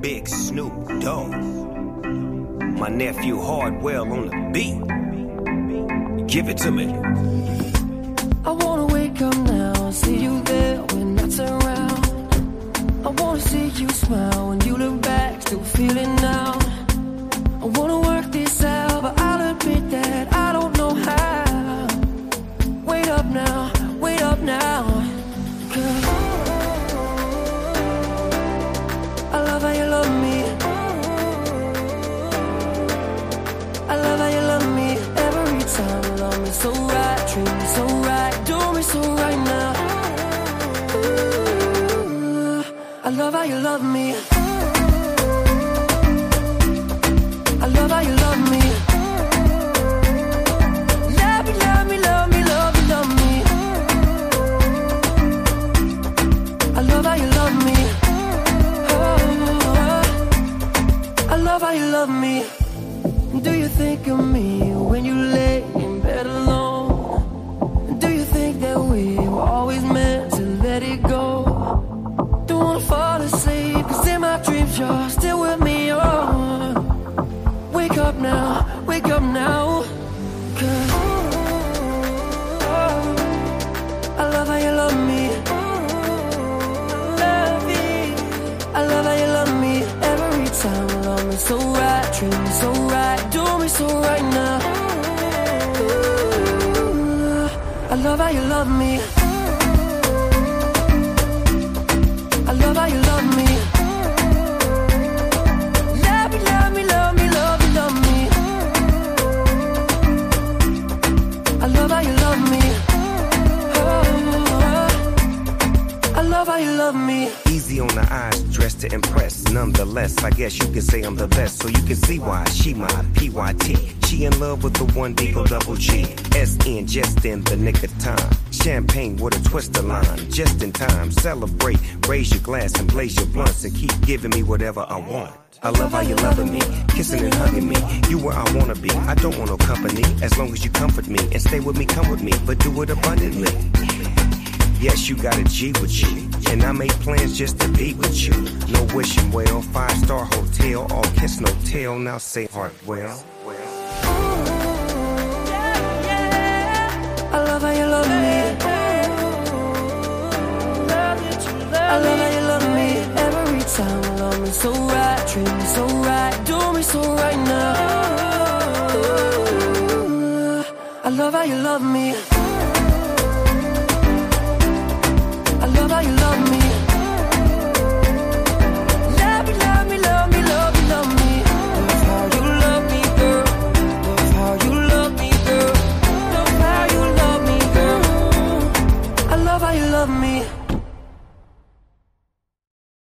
Big Snoop Dogg. My nephew Hardwell on the beat. Give it to me. I wanna wake up now see you there when I turn around. I wanna see you smile me so right, treat me so right, do me so right now. Ooh, I love how you love me. I love how you love me. Love me, love me, love me, love me, love me. I love how you love me. Oh, I love how you love me. Do you think of me wake up now, wake up now. Cause I love how you love me. Love me. I love how you love me every time. Love me so right, treat me so right, do me so right now. I love how you love me. Love how you love me. Easy on the eyes, dressed to impress. Nonetheless, I guess you can say I'm the best, so you can see why she my PYT. She in love with the one D-O double G. SN just in the nick of time. Champagne with a twist of line, just in time. Celebrate, raise your glass and blaze your blunts and keep giving me whatever I want. I love how you loving me, kissing and hugging me. You where I wanna be. I don't want no company as long as you comfort me and stay with me, come with me, but do it abundantly. Yes, you got a G with you. And I made plans just to be with you. No wishing well, five star hotel, all kiss, no tell. Now say heart well. I love how you love me. I love how you love me every time. Love me so right, treat me so right, do me so right now. Ooh, I love how you love me.